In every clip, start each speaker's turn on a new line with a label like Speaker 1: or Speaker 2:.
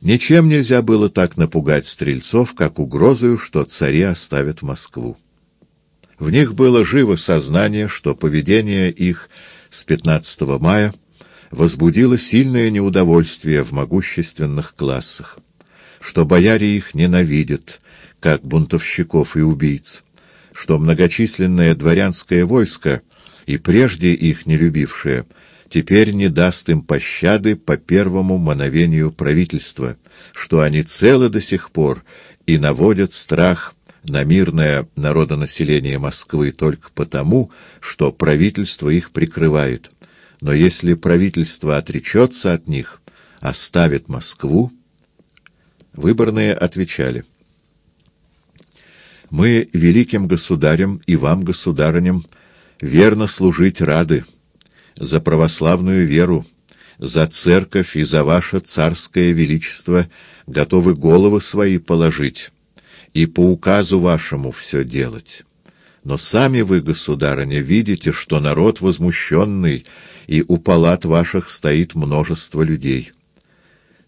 Speaker 1: Ничем нельзя было так напугать стрельцов, как угрозою, что цари оставят Москву. В них было живо сознание, что поведение их с 15 мая возбудило сильное неудовольствие в могущественных классах, что бояре их ненавидят, как бунтовщиков и убийц, что многочисленное дворянское войско, и прежде их не любившее, теперь не даст им пощады по первому мановению правительства, что они целы до сих пор и наводят страх на мирное народонаселение Москвы только потому, что правительство их прикрывает. Но если правительство отречется от них, оставит Москву, выборные отвечали. «Мы великим государям и вам, государыням, верно служить рады» за православную веру, за церковь и за ваше царское величество готовы головы свои положить и по указу вашему все делать. Но сами вы, государыня, видите, что народ возмущенный, и у палат ваших стоит множество людей.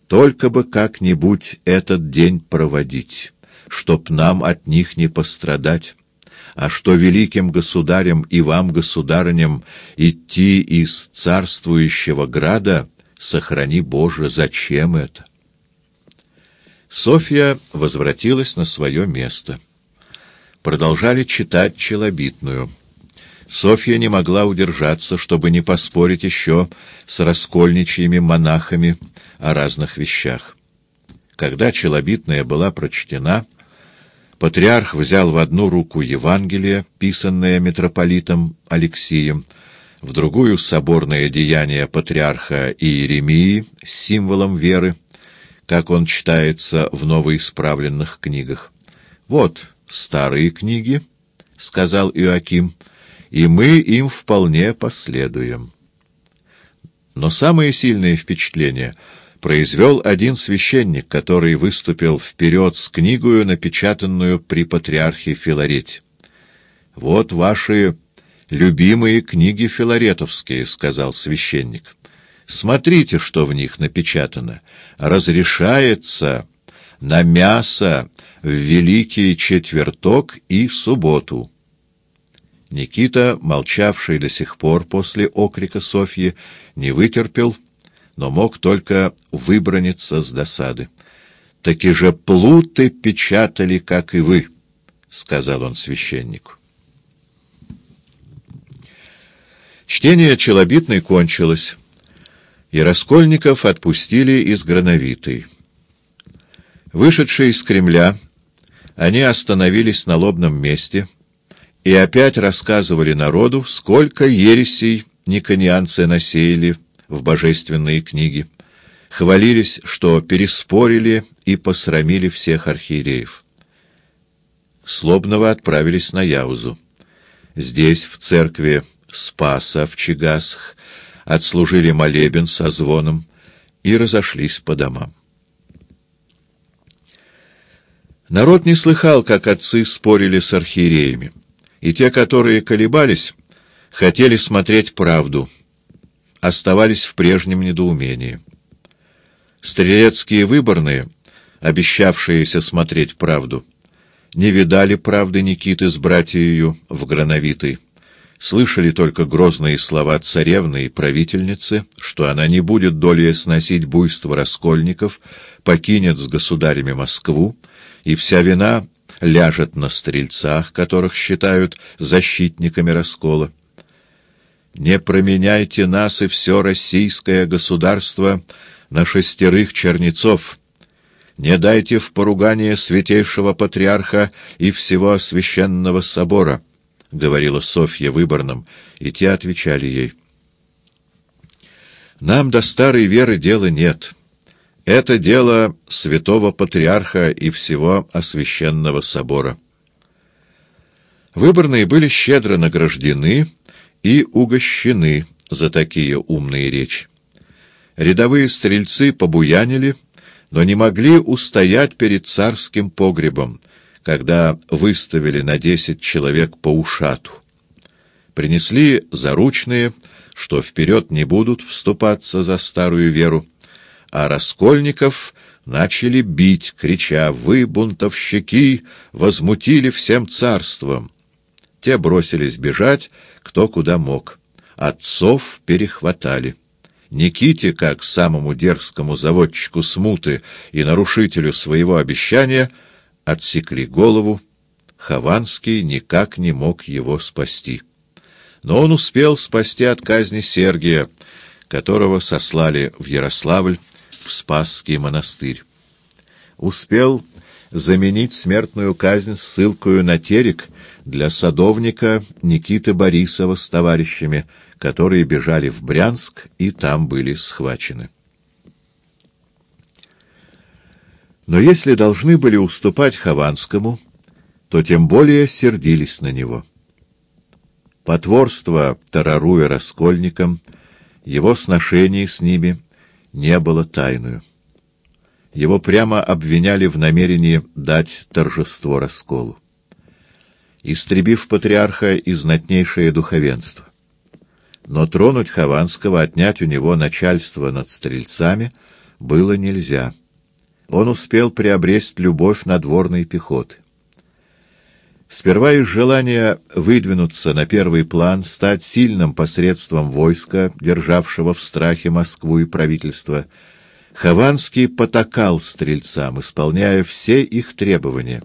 Speaker 1: Только бы как-нибудь этот день проводить, чтоб нам от них не пострадать а что великим государям и вам, государыням, идти из царствующего града, сохрани Боже, зачем это? Софья возвратилась на свое место. Продолжали читать челобитную. Софья не могла удержаться, чтобы не поспорить еще с раскольничьими монахами о разных вещах. Когда челобитная была прочтена, Патриарх взял в одну руку Евангелие, писанное митрополитом Алексием, в другую — соборное деяние патриарха Иеремии с символом веры, как он читается в новоисправленных книгах. «Вот старые книги», — сказал Иоаким, — «и мы им вполне последуем». Но самое сильное впечатление — произвел один священник, который выступил вперед с книгою, напечатанную при патриархе Филарете. «Вот ваши любимые книги филаретовские», — сказал священник. «Смотрите, что в них напечатано. Разрешается на мясо в Великий Четверток и субботу». Никита, молчавший до сих пор после окрика Софьи, не вытерпел — но мог только выброниться с досады. «Таки же плуты печатали, как и вы», — сказал он священнику. Чтение челобитной кончилось, и Раскольников отпустили из Грановитой. Вышедшие из Кремля, они остановились на лобном месте и опять рассказывали народу, сколько ересей никонианцы насеяли в божественные книги, хвалились, что переспорили и посрамили всех архиереев. Слобного отправились на Яузу. Здесь, в церкви Спаса в Чигасах, отслужили молебен со звоном и разошлись по домам. Народ не слыхал, как отцы спорили с архиереями, и те, которые колебались, хотели смотреть правду — оставались в прежнем недоумении. Стрелецкие выборные, обещавшиеся смотреть правду, не видали правды Никиты с братьею в Грановитой, слышали только грозные слова царевны и правительницы, что она не будет долее сносить буйство раскольников, покинет с государями Москву, и вся вина ляжет на стрельцах, которых считают защитниками раскола. Не променяйте нас и все российское государство на шестерых чернецов. Не дайте в поругание святейшего патриарха и всего священного собора, — говорила Софья выборным, и те отвечали ей. Нам до старой веры дела нет. Это дело святого патриарха и всего освященного собора. Выборные были щедро награждены, — и угощены за такие умные речи. Рядовые стрельцы побуянили, но не могли устоять перед царским погребом, когда выставили на десять человек по ушату. Принесли заручные, что вперед не будут вступаться за старую веру, а Раскольников начали бить, крича «Вы, бунтовщики, возмутили всем царством!» Те бросились бежать, кто куда мог. Отцов перехватали. Никите, как самому дерзкому заводчику смуты и нарушителю своего обещания, отсекли голову. Хованский никак не мог его спасти. Но он успел спасти от казни Сергия, которого сослали в Ярославль в Спасский монастырь. Успел заменить смертную казнь ссылкою на терек для садовника Никиты Борисова с товарищами, которые бежали в Брянск и там были схвачены. Но если должны были уступать Хованскому, то тем более сердились на него. Потворство, тараруя раскольникам, его сношений с ними не было тайную. Его прямо обвиняли в намерении дать торжество расколу. Истребив патриарха и знатнейшее духовенство. Но тронуть Хованского, отнять у него начальство над стрельцами было нельзя. Он успел приобрести любовь надворной пехоты. Сперва из желания выдвинуться на первый план, стать сильным посредством войска, державшего в страхе Москву и правительство, Хованский потакал стрельцам, исполняя все их требования.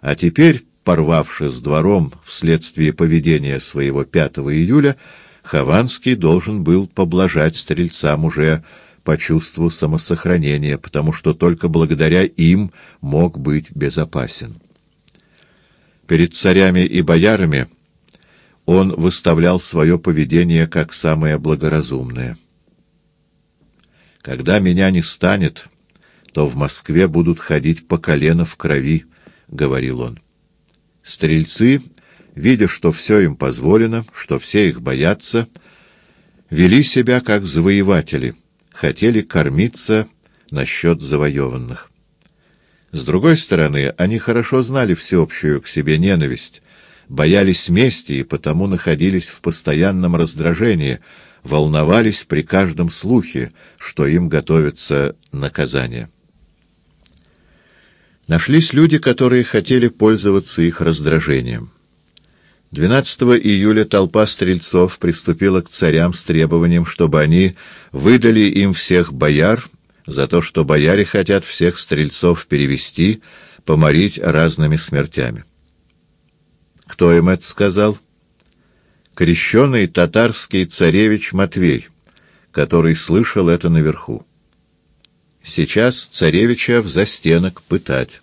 Speaker 1: А теперь, порвавшись с двором вследствие поведения своего 5 июля, Хованский должен был поблажать стрельцам уже по чувству самосохранения, потому что только благодаря им мог быть безопасен. Перед царями и боярами он выставлял свое поведение как самое благоразумное. «Когда меня не станет, то в Москве будут ходить по колено в крови», — говорил он. Стрельцы, видя, что все им позволено, что все их боятся, вели себя как завоеватели, хотели кормиться насчет завоеванных. С другой стороны, они хорошо знали всеобщую к себе ненависть, боялись мести и потому находились в постоянном раздражении, волновались при каждом слухе, что им готовится наказание. Нашлись люди, которые хотели пользоваться их раздражением. 12 июля толпа стрельцов приступила к царям с требованием, чтобы они выдали им всех бояр за то, что бояре хотят всех стрельцов перевести, поморить разными смертями. Кто им это сказал? Крещеный татарский царевич Матвей, который слышал это наверху. Сейчас царевича в застенок пытать.